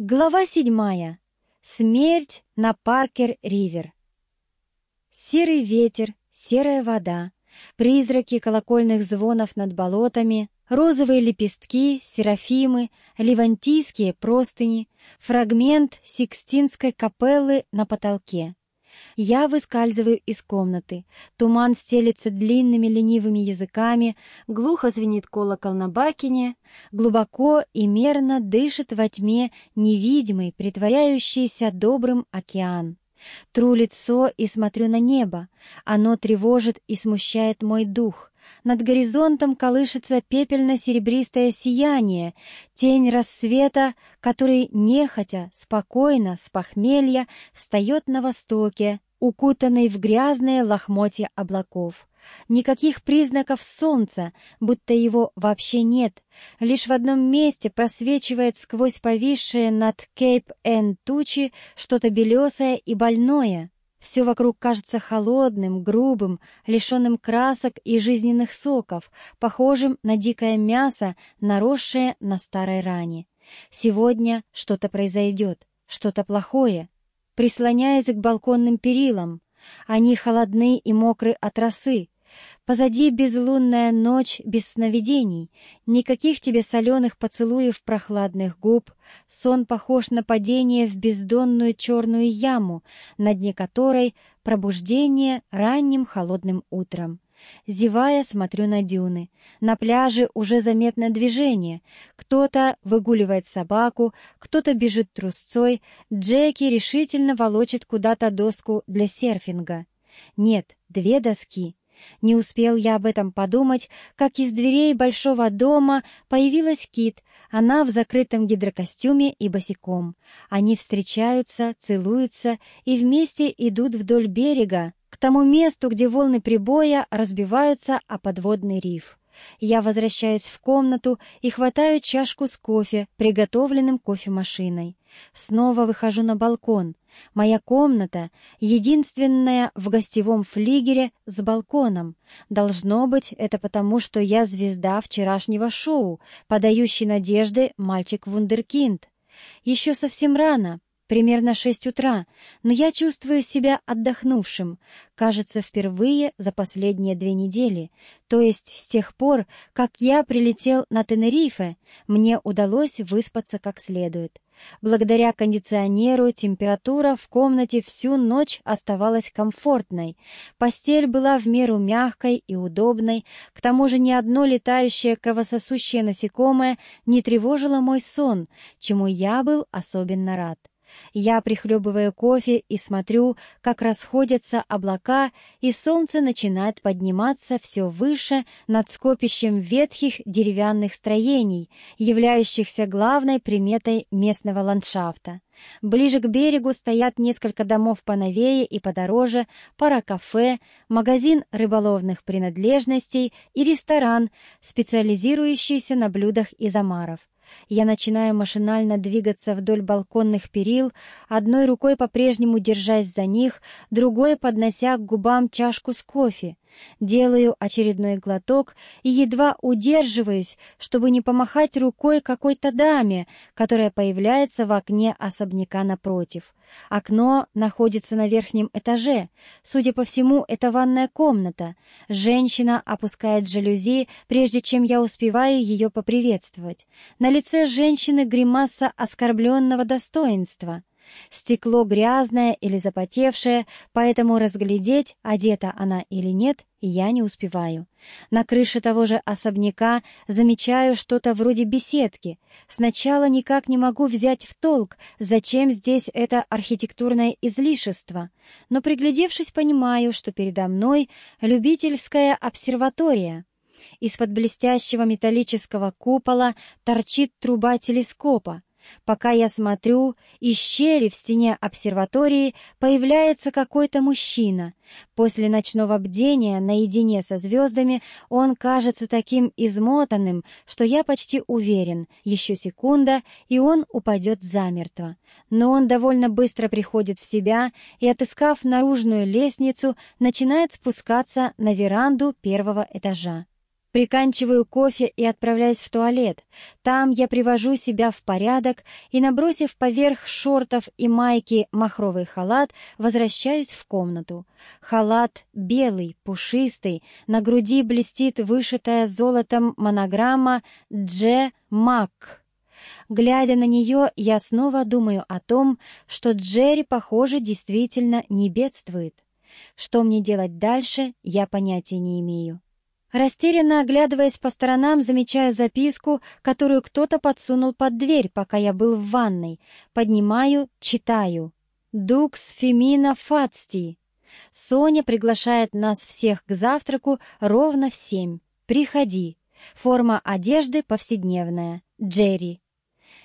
Глава седьмая. Смерть на Паркер-Ривер. Серый ветер, серая вода, призраки колокольных звонов над болотами, розовые лепестки, серафимы, левантийские простыни, фрагмент Сикстинской капеллы на потолке. Я выскальзываю из комнаты. Туман стелится длинными ленивыми языками, глухо звенит колокол на бакине, глубоко и мерно дышит во тьме невидимый, притворяющийся добрым океан. Тру лицо и смотрю на небо. Оно тревожит и смущает мой дух. Над горизонтом колышется пепельно-серебристое сияние, тень рассвета, который нехотя, спокойно, с похмелья, встает на востоке, укутанный в грязные лохмотья облаков. Никаких признаков солнца, будто его вообще нет. Лишь в одном месте просвечивает сквозь повисшие над Кейп-Эн тучи что-то белесое и больное. Все вокруг кажется холодным, грубым, лишенным красок и жизненных соков, похожим на дикое мясо, наросшее на старой ране. Сегодня что-то произойдет, что-то плохое. Прислоняясь к балконным перилам, они холодны и мокры от росы, Позади безлунная ночь без сновидений, никаких тебе соленых поцелуев прохладных губ, сон похож на падение в бездонную черную яму, на дне которой пробуждение ранним холодным утром. Зевая, смотрю на дюны. На пляже уже заметно движение. Кто-то выгуливает собаку, кто-то бежит трусцой. Джеки решительно волочит куда-то доску для серфинга. Нет, две доски. Не успел я об этом подумать, как из дверей большого дома появилась Кит, она в закрытом гидрокостюме и босиком. Они встречаются, целуются и вместе идут вдоль берега, к тому месту, где волны прибоя разбиваются о подводный риф. Я возвращаюсь в комнату и хватаю чашку с кофе, приготовленным кофемашиной. Снова выхожу на балкон. Моя комната — единственная в гостевом флигере с балконом. Должно быть, это потому, что я звезда вчерашнего шоу, подающий надежды мальчик-вундеркинд. Еще совсем рано, примерно шесть утра, но я чувствую себя отдохнувшим, кажется, впервые за последние две недели, то есть с тех пор, как я прилетел на Тенерифе, мне удалось выспаться как следует. Благодаря кондиционеру температура в комнате всю ночь оставалась комфортной. Постель была в меру мягкой и удобной, к тому же ни одно летающее кровососущее насекомое не тревожило мой сон, чему я был особенно рад. Я прихлебываю кофе и смотрю, как расходятся облака, и солнце начинает подниматься все выше над скопищем ветхих деревянных строений, являющихся главной приметой местного ландшафта. Ближе к берегу стоят несколько домов поновее и подороже, пара кафе, магазин рыболовных принадлежностей и ресторан, специализирующийся на блюдах из омаров. Я начинаю машинально двигаться вдоль балконных перил, одной рукой по-прежнему держась за них, другой поднося к губам чашку с кофе. Делаю очередной глоток и едва удерживаюсь, чтобы не помахать рукой какой-то даме, которая появляется в окне особняка напротив. Окно находится на верхнем этаже. Судя по всему, это ванная комната. Женщина опускает жалюзи, прежде чем я успеваю ее поприветствовать. На лице женщины гримаса оскорбленного достоинства. Стекло грязное или запотевшее, поэтому разглядеть, одета она или нет, я не успеваю. На крыше того же особняка замечаю что-то вроде беседки. Сначала никак не могу взять в толк, зачем здесь это архитектурное излишество, но приглядевшись, понимаю, что передо мной любительская обсерватория. Из-под блестящего металлического купола торчит труба телескопа. Пока я смотрю, из щели в стене обсерватории появляется какой-то мужчина. После ночного бдения наедине со звездами он кажется таким измотанным, что я почти уверен, еще секунда, и он упадет замертво. Но он довольно быстро приходит в себя и, отыскав наружную лестницу, начинает спускаться на веранду первого этажа. Приканчиваю кофе и отправляюсь в туалет. Там я привожу себя в порядок и, набросив поверх шортов и майки махровый халат, возвращаюсь в комнату. Халат белый, пушистый, на груди блестит вышитая золотом монограмма «Дже Мак». Глядя на нее, я снова думаю о том, что Джерри, похоже, действительно не бедствует. Что мне делать дальше, я понятия не имею. Растерянно оглядываясь по сторонам, замечаю записку, которую кто-то подсунул под дверь, пока я был в ванной. Поднимаю, читаю. «Дукс Фемина Фацти». Соня приглашает нас всех к завтраку ровно в семь. Приходи. Форма одежды повседневная. Джерри.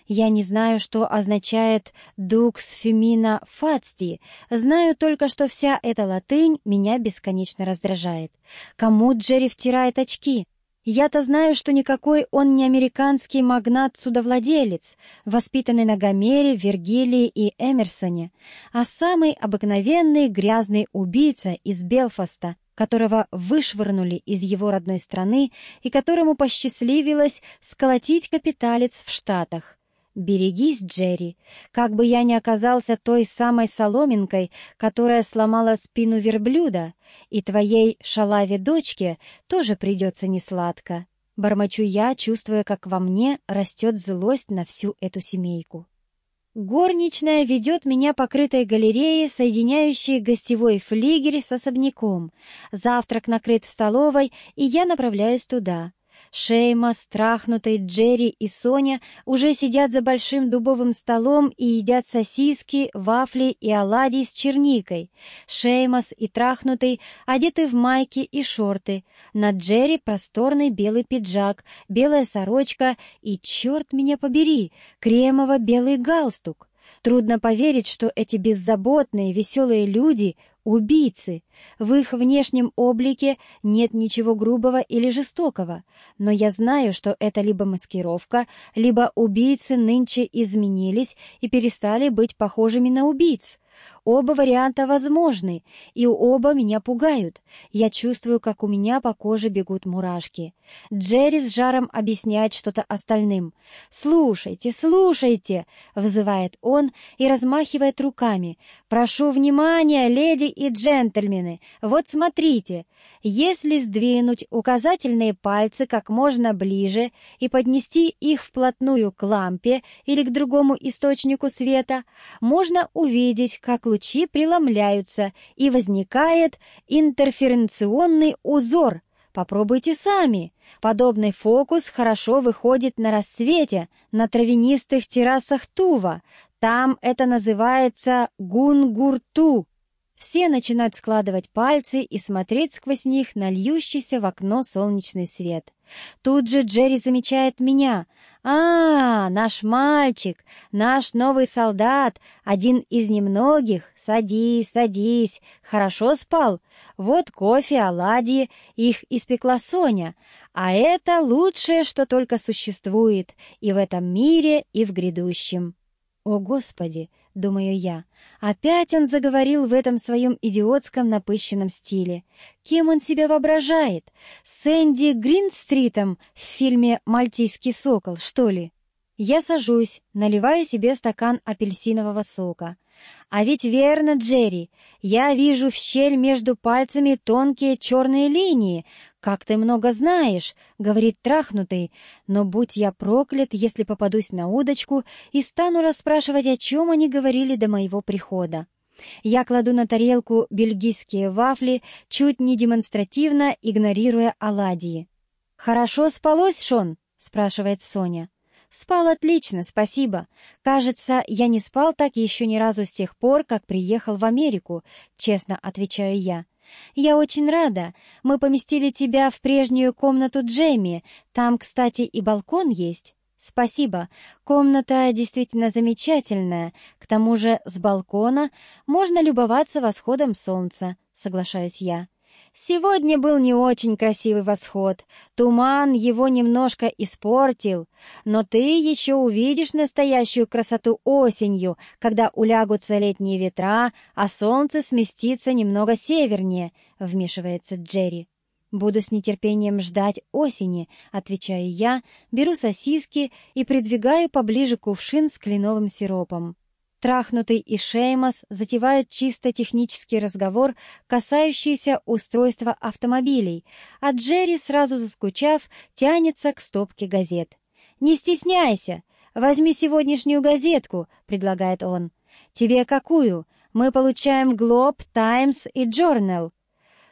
Я не знаю, что означает «dux femina fasti», знаю только, что вся эта латынь меня бесконечно раздражает. Кому Джерри втирает очки? Я-то знаю, что никакой он не американский магнат-судовладелец, воспитанный на Гомере, Вергилии и Эмерсоне, а самый обыкновенный грязный убийца из Белфаста, которого вышвырнули из его родной страны и которому посчастливилось сколотить капиталец в Штатах. «Берегись, Джерри, как бы я ни оказался той самой соломинкой, которая сломала спину верблюда, и твоей шалаве дочке тоже придется несладко». Бормочу я, чувствуя, как во мне растет злость на всю эту семейку. Горничная ведет меня по крытой галерее, соединяющей гостевой флигель с особняком. Завтрак накрыт в столовой, и я направляюсь туда. Шейма, страхнутый Джерри и Соня уже сидят за большим дубовым столом и едят сосиски, вафли и оладьи с черникой. Шеймас и трахнутый одеты в майки и шорты. На Джерри просторный белый пиджак, белая сорочка и, черт меня побери, кремово-белый галстук. Трудно поверить, что эти беззаботные, веселые люди Убийцы! В их внешнем облике нет ничего грубого или жестокого, но я знаю, что это либо маскировка, либо убийцы нынче изменились и перестали быть похожими на убийц. Оба варианта возможны, и оба меня пугают. Я чувствую, как у меня по коже бегут мурашки. Джерри с жаром объясняет что-то остальным. «Слушайте, слушайте!» — взывает он и размахивает руками. «Прошу внимания, леди и джентльмены! Вот смотрите! Если сдвинуть указательные пальцы как можно ближе и поднести их вплотную к лампе или к другому источнику света, можно увидеть, как лучи преломляются и возникает интерференционный узор. Попробуйте сами. Подобный фокус хорошо выходит на рассвете, на травянистых террасах Тува. Там это называется гунгурту. Все начинают складывать пальцы и смотреть сквозь них на льющийся в окно солнечный свет. Тут же Джерри замечает меня. «А, наш мальчик, наш новый солдат, один из немногих. Садись, садись. Хорошо спал? Вот кофе, оладьи, их испекла Соня. А это лучшее, что только существует и в этом мире, и в грядущем». «О, Господи!» — думаю я. Опять он заговорил в этом своем идиотском напыщенном стиле. Кем он себя воображает? Сэнди Гринстритом в фильме «Мальтийский сокол», что ли? Я сажусь, наливаю себе стакан апельсинового сока. А ведь верно, Джерри, я вижу в щель между пальцами тонкие черные линии. Как ты много знаешь, говорит трахнутый, но будь я проклят, если попадусь на удочку и стану расспрашивать, о чем они говорили до моего прихода. Я кладу на тарелку бельгийские вафли, чуть не демонстративно игнорируя оладьи. «Хорошо спалось, Шон?» — спрашивает Соня. «Спал отлично, спасибо. Кажется, я не спал так еще ни разу с тех пор, как приехал в Америку», — честно отвечаю я. «Я очень рада. Мы поместили тебя в прежнюю комнату Джейми. Там, кстати, и балкон есть». «Спасибо. Комната действительно замечательная. К тому же с балкона можно любоваться восходом солнца», — соглашаюсь я. Сегодня был не очень красивый восход. Туман его немножко испортил. Но ты еще увидишь настоящую красоту осенью, когда улягутся летние ветра, а солнце сместится немного севернее, — вмешивается Джерри. «Буду с нетерпением ждать осени», — отвечаю я, беру сосиски и придвигаю поближе кувшин с кленовым сиропом. Трахнутый и Шеймас затевают чисто технический разговор, касающийся устройства автомобилей, а Джерри, сразу заскучав, тянется к стопке газет. «Не стесняйся! Возьми сегодняшнюю газетку», — предлагает он. «Тебе какую? Мы получаем Глоб, Таймс и Джорнал».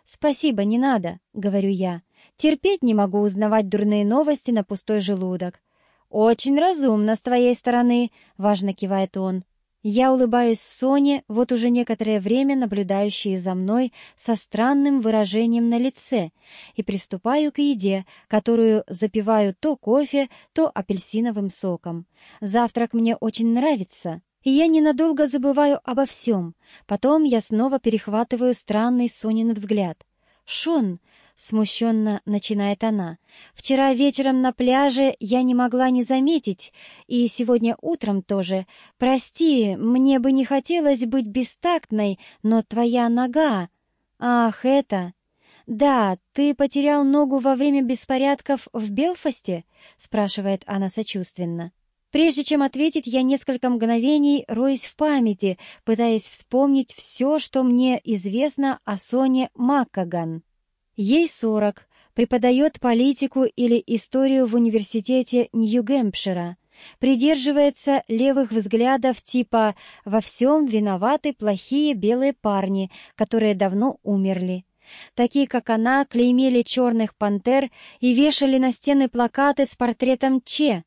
«Спасибо, не надо», — говорю я. «Терпеть не могу узнавать дурные новости на пустой желудок». «Очень разумно с твоей стороны», — важно кивает он. Я улыбаюсь Соне, вот уже некоторое время наблюдающей за мной со странным выражением на лице, и приступаю к еде, которую запиваю то кофе, то апельсиновым соком. Завтрак мне очень нравится, и я ненадолго забываю обо всем. Потом я снова перехватываю странный Сонин взгляд. «Шон!» — смущенно начинает она. «Вчера вечером на пляже я не могла не заметить, и сегодня утром тоже. Прости, мне бы не хотелось быть бестактной, но твоя нога... Ах, это...» «Да, ты потерял ногу во время беспорядков в Белфасте?» — спрашивает она сочувственно. Прежде чем ответить, я несколько мгновений роюсь в памяти, пытаясь вспомнить все, что мне известно о Соне Маккаган. Ей сорок, преподает политику или историю в университете Нью-Гэмпшира, придерживается левых взглядов типа «во всем виноваты плохие белые парни, которые давно умерли». Такие, как она, клеймели черных пантер и вешали на стены плакаты с портретом Че,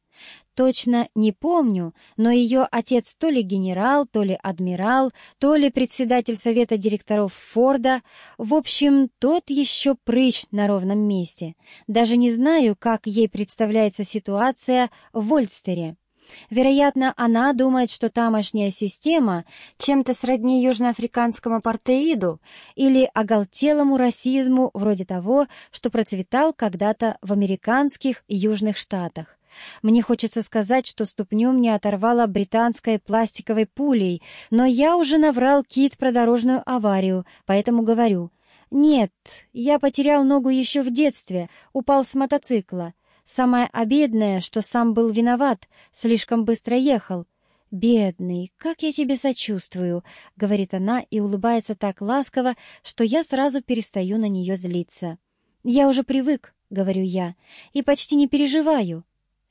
Точно не помню, но ее отец то ли генерал, то ли адмирал, то ли председатель совета директоров Форда. В общем, тот еще прыщ на ровном месте. Даже не знаю, как ей представляется ситуация в Вольстере. Вероятно, она думает, что тамошняя система чем-то сродни южноафриканскому апартеиду или оголтелому расизму вроде того, что процветал когда-то в американских южных штатах. Мне хочется сказать, что ступню мне оторвало британской пластиковой пулей, но я уже наврал Кит про дорожную аварию, поэтому говорю. Нет, я потерял ногу еще в детстве, упал с мотоцикла. Самое обидное, что сам был виноват, слишком быстро ехал. «Бедный, как я тебе сочувствую», — говорит она и улыбается так ласково, что я сразу перестаю на нее злиться. «Я уже привык», — говорю я, — «и почти не переживаю».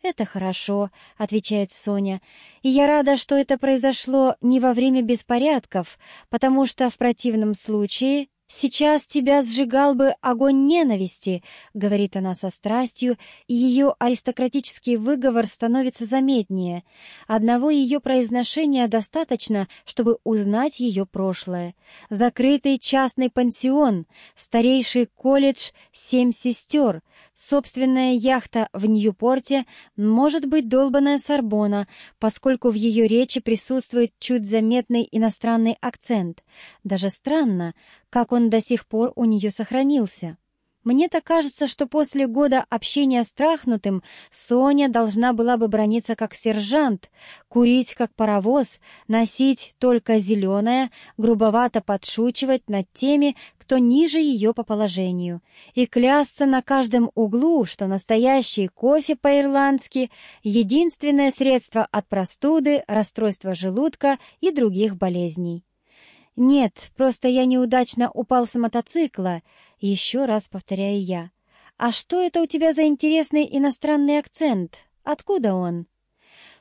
«Это хорошо», — отвечает Соня. «И я рада, что это произошло не во время беспорядков, потому что в противном случае «Сейчас тебя сжигал бы огонь ненависти», — говорит она со страстью, и ее аристократический выговор становится заметнее. Одного ее произношения достаточно, чтобы узнать ее прошлое. Закрытый частный пансион, старейший колледж «Семь сестер», собственная яхта в Ньюпорте, может быть долбанная Сорбона, поскольку в ее речи присутствует чуть заметный иностранный акцент. Даже странно, как он до сих пор у нее сохранился. Мне-то кажется, что после года общения с трахнутым Соня должна была бы брониться как сержант, курить как паровоз, носить только зеленое, грубовато подшучивать над теми, кто ниже ее по положению, и клясться на каждом углу, что настоящий кофе по-ирландски — единственное средство от простуды, расстройства желудка и других болезней. «Нет, просто я неудачно упал с мотоцикла», — еще раз повторяю я. «А что это у тебя за интересный иностранный акцент? Откуда он?»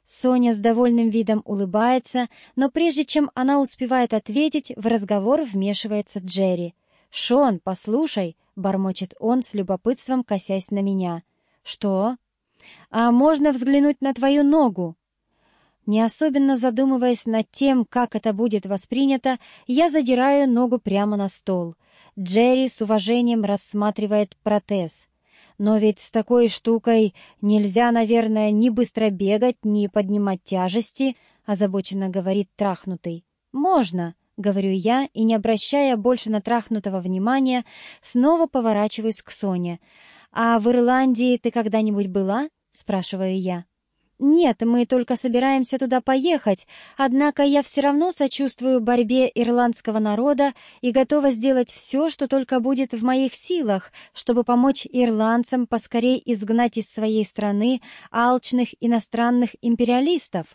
Соня с довольным видом улыбается, но прежде чем она успевает ответить, в разговор вмешивается Джерри. «Шон, послушай», — бормочет он с любопытством, косясь на меня. «Что?» «А можно взглянуть на твою ногу?» Не особенно задумываясь над тем, как это будет воспринято, я задираю ногу прямо на стол. Джерри с уважением рассматривает протез. Но ведь с такой штукой нельзя, наверное, ни быстро бегать, ни поднимать тяжести, озабоченно говорит трахнутый. Можно, говорю я, и, не обращая больше на трахнутого внимания, снова поворачиваюсь к Соне. «А в Ирландии ты когда-нибудь была?» — спрашиваю я. Нет, мы только собираемся туда поехать, однако я все равно сочувствую борьбе ирландского народа и готова сделать все, что только будет в моих силах, чтобы помочь ирландцам поскорее изгнать из своей страны алчных иностранных империалистов.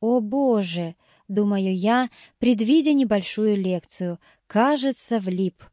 О, Боже! Думаю я, предвидя небольшую лекцию, кажется, влип.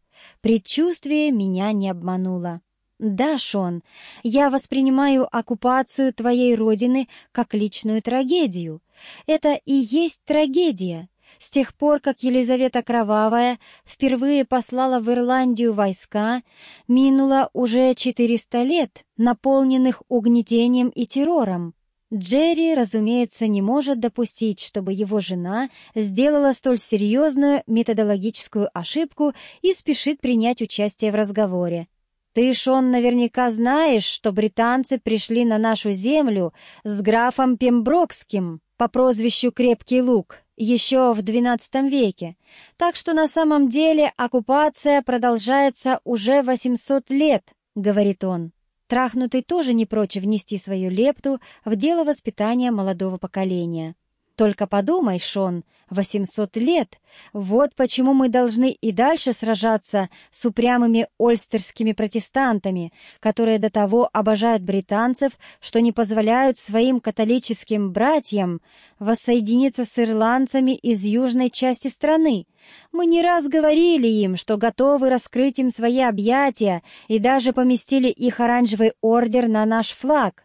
Предчувствие меня не обмануло. «Да, Шон, я воспринимаю оккупацию твоей родины как личную трагедию. Это и есть трагедия. С тех пор, как Елизавета Кровавая впервые послала в Ирландию войска, минуло уже 400 лет, наполненных угнетением и террором. Джерри, разумеется, не может допустить, чтобы его жена сделала столь серьезную методологическую ошибку и спешит принять участие в разговоре. Ты, Шон, наверняка знаешь, что британцы пришли на нашу землю с графом Пемброкским по прозвищу Крепкий Лук еще в XII веке, так что на самом деле оккупация продолжается уже 800 лет, говорит он. Трахнутый тоже не прочь внести свою лепту в дело воспитания молодого поколения. Только подумай, Шон, 800 лет. Вот почему мы должны и дальше сражаться с упрямыми ольстерскими протестантами, которые до того обожают британцев, что не позволяют своим католическим братьям воссоединиться с ирландцами из южной части страны. Мы не раз говорили им, что готовы раскрыть им свои объятия и даже поместили их оранжевый ордер на наш флаг.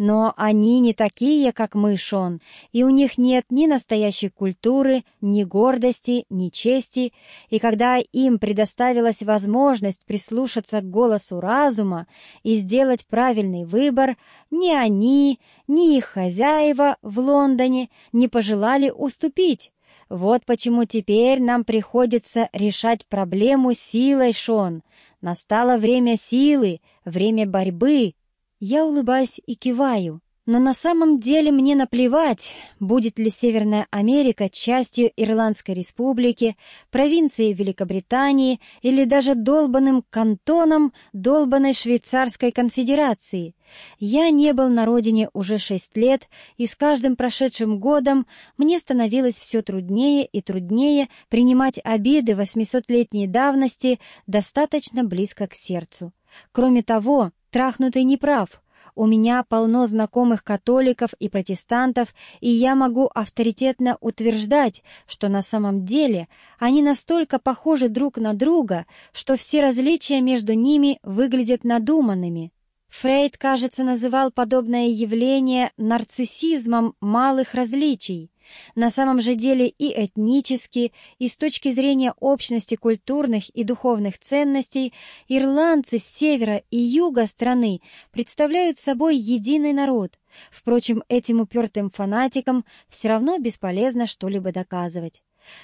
Но они не такие, как мы, Шон, и у них нет ни настоящей культуры, ни гордости, ни чести, и когда им предоставилась возможность прислушаться к голосу разума и сделать правильный выбор, ни они, ни их хозяева в Лондоне не пожелали уступить. Вот почему теперь нам приходится решать проблему силой, Шон. Настало время силы, время борьбы, я улыбаюсь и киваю, но на самом деле мне наплевать, будет ли Северная Америка частью Ирландской республики, провинцией Великобритании или даже долбанным кантоном долбанной Швейцарской конфедерации. Я не был на родине уже шесть лет, и с каждым прошедшим годом мне становилось все труднее и труднее принимать обиды восьмисотлетней давности достаточно близко к сердцу. Кроме того, Трахнутый не прав. У меня полно знакомых католиков и протестантов, и я могу авторитетно утверждать, что на самом деле они настолько похожи друг на друга, что все различия между ними выглядят надуманными. Фрейд, кажется, называл подобное явление нарциссизмом малых различий. На самом же деле и этнически, и с точки зрения общности культурных и духовных ценностей, ирландцы с севера и юга страны представляют собой единый народ. Впрочем, этим упертым фанатикам все равно бесполезно что-либо доказывать.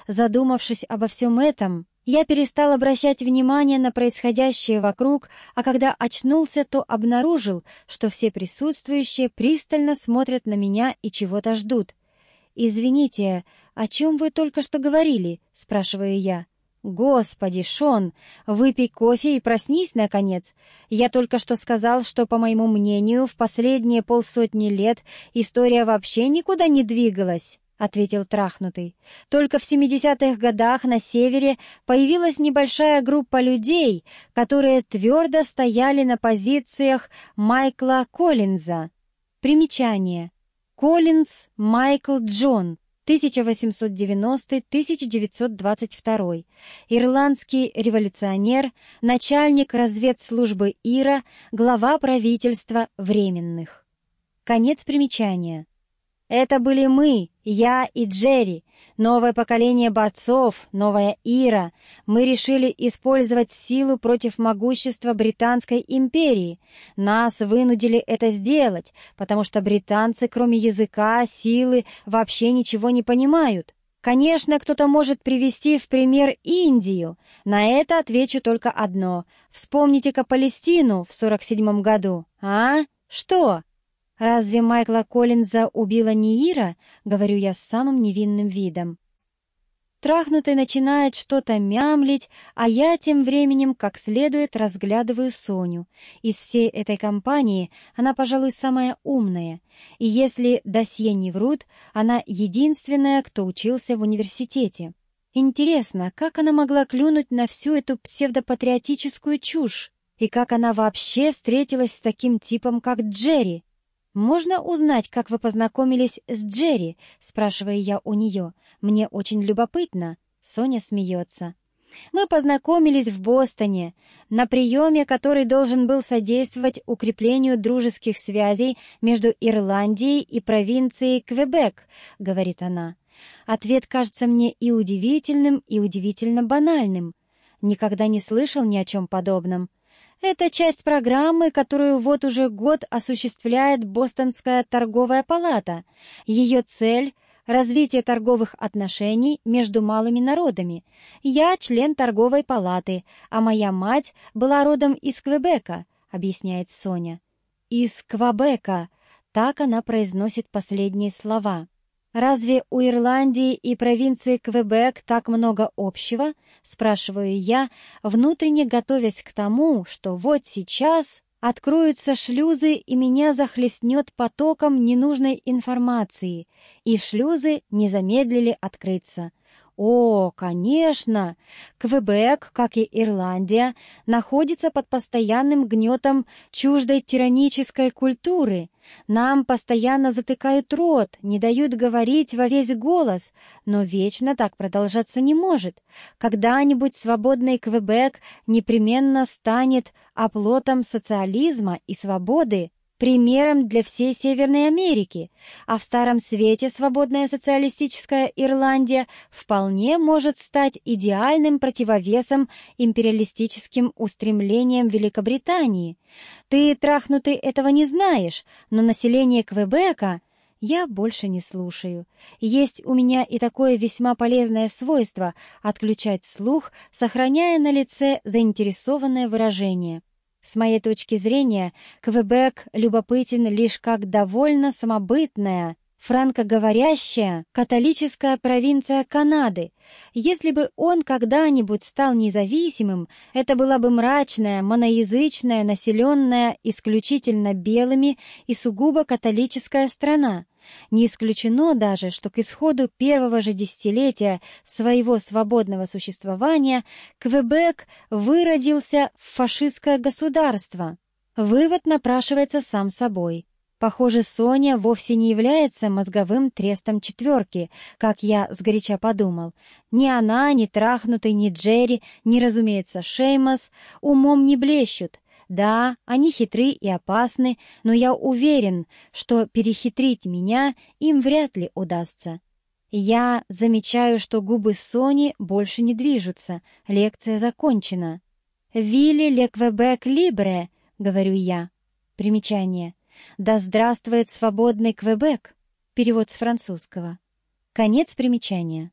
Задумавшись обо всем этом, я перестал обращать внимание на происходящее вокруг, а когда очнулся, то обнаружил, что все присутствующие пристально смотрят на меня и чего-то ждут. «Извините, о чем вы только что говорили?» — спрашиваю я. «Господи, Шон, выпей кофе и проснись, наконец. Я только что сказал, что, по моему мнению, в последние полсотни лет история вообще никуда не двигалась». — ответил трахнутый. «Только в 70-х годах на севере появилась небольшая группа людей, которые твердо стояли на позициях Майкла Коллинза. Примечание. Коллинз Майкл Джон, 1890-1922, ирландский революционер, начальник разведслужбы Ира, глава правительства Временных. Конец примечания. Это были мы, я и Джерри, новое поколение борцов, новая Ира. Мы решили использовать силу против могущества Британской империи. Нас вынудили это сделать, потому что британцы, кроме языка, силы, вообще ничего не понимают. Конечно, кто-то может привести в пример Индию. На это отвечу только одно. Вспомните-ка Палестину в 47 году. А? Что? «Разве Майкла Коллинза убила не Ира?» — говорю я с самым невинным видом. трахнутый начинает что-то мямлить, а я тем временем как следует разглядываю Соню. Из всей этой компании она, пожалуй, самая умная. И если досье не врут, она единственная, кто учился в университете. Интересно, как она могла клюнуть на всю эту псевдопатриотическую чушь? И как она вообще встретилась с таким типом, как Джерри? «Можно узнать, как вы познакомились с Джерри?» — спрашиваю я у нее. «Мне очень любопытно». Соня смеется. «Мы познакомились в Бостоне, на приеме, который должен был содействовать укреплению дружеских связей между Ирландией и провинцией Квебек», — говорит она. Ответ кажется мне и удивительным, и удивительно банальным. Никогда не слышал ни о чем подобном. Это часть программы, которую вот уже год осуществляет Бостонская торговая палата. Ее цель — развитие торговых отношений между малыми народами. Я член торговой палаты, а моя мать была родом из Квебека, объясняет Соня. Из Квабека. Так она произносит последние слова. «Разве у Ирландии и провинции Квебек так много общего?» — спрашиваю я, внутренне готовясь к тому, что вот сейчас откроются шлюзы и меня захлестнет потоком ненужной информации, и шлюзы не замедлили открыться. О, конечно! Квебек, как и Ирландия, находится под постоянным гнетом чуждой тиранической культуры. Нам постоянно затыкают рот, не дают говорить во весь голос, но вечно так продолжаться не может. Когда-нибудь свободный Квебек непременно станет оплотом социализма и свободы, примером для всей Северной Америки, а в Старом Свете свободная социалистическая Ирландия вполне может стать идеальным противовесом империалистическим устремлениям Великобритании. Ты, трахнутый, этого не знаешь, но население Квебека я больше не слушаю. Есть у меня и такое весьма полезное свойство — отключать слух, сохраняя на лице заинтересованное выражение. С моей точки зрения, Квебек любопытен лишь как довольно самобытная, франкоговорящая католическая провинция Канады. Если бы он когда-нибудь стал независимым, это была бы мрачная, моноязычная, населенная исключительно белыми и сугубо католическая страна. Не исключено даже, что к исходу первого же десятилетия своего свободного существования Квебек выродился в фашистское государство. Вывод напрашивается сам собой. Похоже, Соня вовсе не является мозговым трестом четверки, как я сгоряча подумал. Ни она, ни трахнутый, ни Джерри, ни, разумеется, Шеймас умом не блещут, да, они хитры и опасны, но я уверен, что перехитрить меня им вряд ли удастся. Я замечаю, что губы Сони больше не движутся. Лекция закончена. «Вилли леквебек либре», — говорю я. Примечание. «Да здравствует свободный Квебек», перевод с французского. Конец примечания.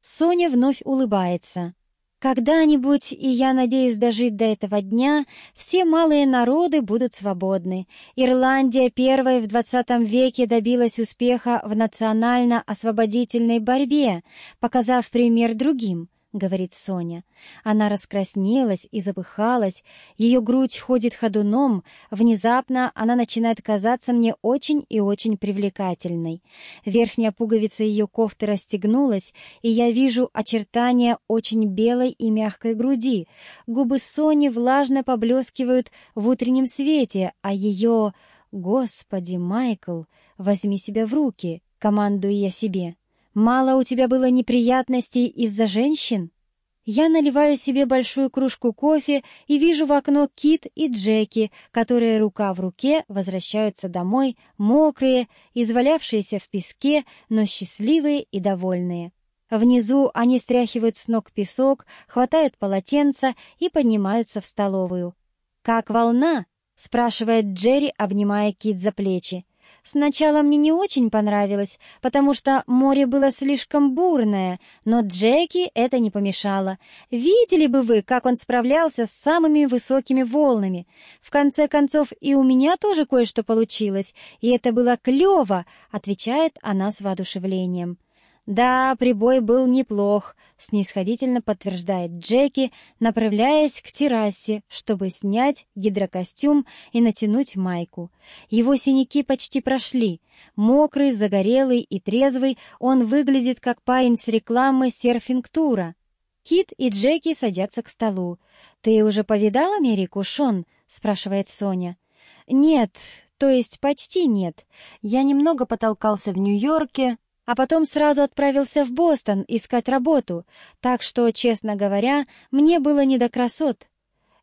Соня вновь улыбается. Когда-нибудь, и я надеюсь дожить до этого дня, все малые народы будут свободны. Ирландия первой в XX веке добилась успеха в национально-освободительной борьбе, показав пример другим. — говорит Соня. Она раскраснелась и запыхалась, ее грудь ходит ходуном, внезапно она начинает казаться мне очень и очень привлекательной. Верхняя пуговица ее кофты расстегнулась, и я вижу очертания очень белой и мягкой груди. Губы Сони влажно поблескивают в утреннем свете, а ее... Господи, Майкл, возьми себя в руки, командую я себе. Мало у тебя было неприятностей из-за женщин? Я наливаю себе большую кружку кофе и вижу в окно Кит и Джеки, которые рука в руке возвращаются домой, мокрые, извалявшиеся в песке, но счастливые и довольные. Внизу они стряхивают с ног песок, хватают полотенца и поднимаются в столовую. «Как волна?» — спрашивает Джерри, обнимая Кит за плечи. Сначала мне не очень понравилось, потому что море было слишком бурное, но Джеки это не помешало. Видели бы вы, как он справлялся с самыми высокими волнами. В конце концов, и у меня тоже кое-что получилось, и это было клево, отвечает она с воодушевлением. «Да, прибой был неплох», — снисходительно подтверждает Джеки, направляясь к террасе, чтобы снять гидрокостюм и натянуть майку. Его синяки почти прошли. Мокрый, загорелый и трезвый, он выглядит как парень с рекламы серфингтура. Кит и Джеки садятся к столу. «Ты уже повидал Америку, Шон?» — спрашивает Соня. «Нет, то есть почти нет. Я немного потолкался в Нью-Йорке, а потом сразу отправился в Бостон искать работу, так что, честно говоря, мне было не до красот.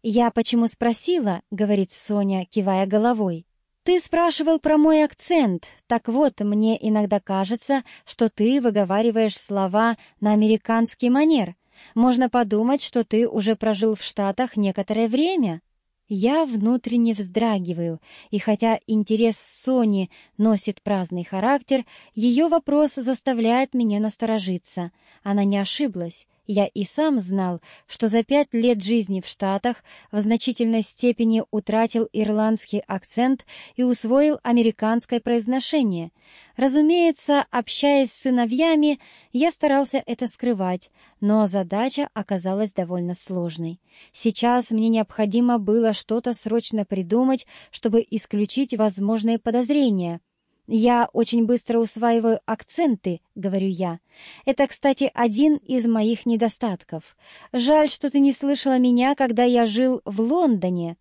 «Я почему спросила?» — говорит Соня, кивая головой. «Ты спрашивал про мой акцент. Так вот, мне иногда кажется, что ты выговариваешь слова на американский манер. Можно подумать, что ты уже прожил в Штатах некоторое время». Я внутренне вздрагиваю, и хотя интерес Сони носит праздный характер, ее вопрос заставляет меня насторожиться. Она не ошиблась. Я и сам знал, что за пять лет жизни в Штатах в значительной степени утратил ирландский акцент и усвоил американское произношение. Разумеется, общаясь с сыновьями, я старался это скрывать, но задача оказалась довольно сложной. Сейчас мне необходимо было что-то срочно придумать, чтобы исключить возможные подозрения — «Я очень быстро усваиваю акценты», — говорю я. «Это, кстати, один из моих недостатков. Жаль, что ты не слышала меня, когда я жил в Лондоне.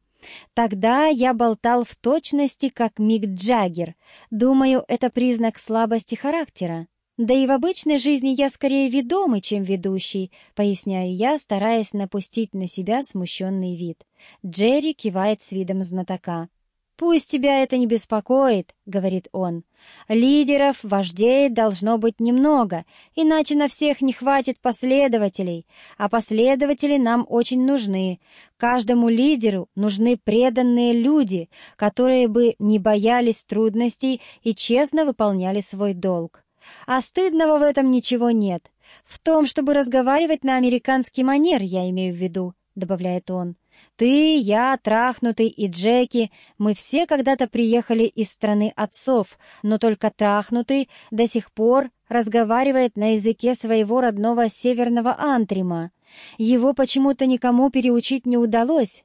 Тогда я болтал в точности, как Мик Джаггер. Думаю, это признак слабости характера». «Да и в обычной жизни я скорее ведомый, чем ведущий», — поясняю я, стараясь напустить на себя смущенный вид. Джерри кивает с видом знатока. «Пусть тебя это не беспокоит», — говорит он. «Лидеров, вождей должно быть немного, иначе на всех не хватит последователей, а последователи нам очень нужны. Каждому лидеру нужны преданные люди, которые бы не боялись трудностей и честно выполняли свой долг. А стыдного в этом ничего нет. В том, чтобы разговаривать на американский манер, я имею в виду», — добавляет он. Ты, я, Трахнутый и Джеки, мы все когда-то приехали из страны отцов, но только Трахнутый до сих пор разговаривает на языке своего родного северного антрима. Его почему-то никому переучить не удалось.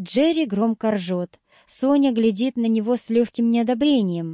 Джерри громко ржет. Соня глядит на него с легким неодобрением.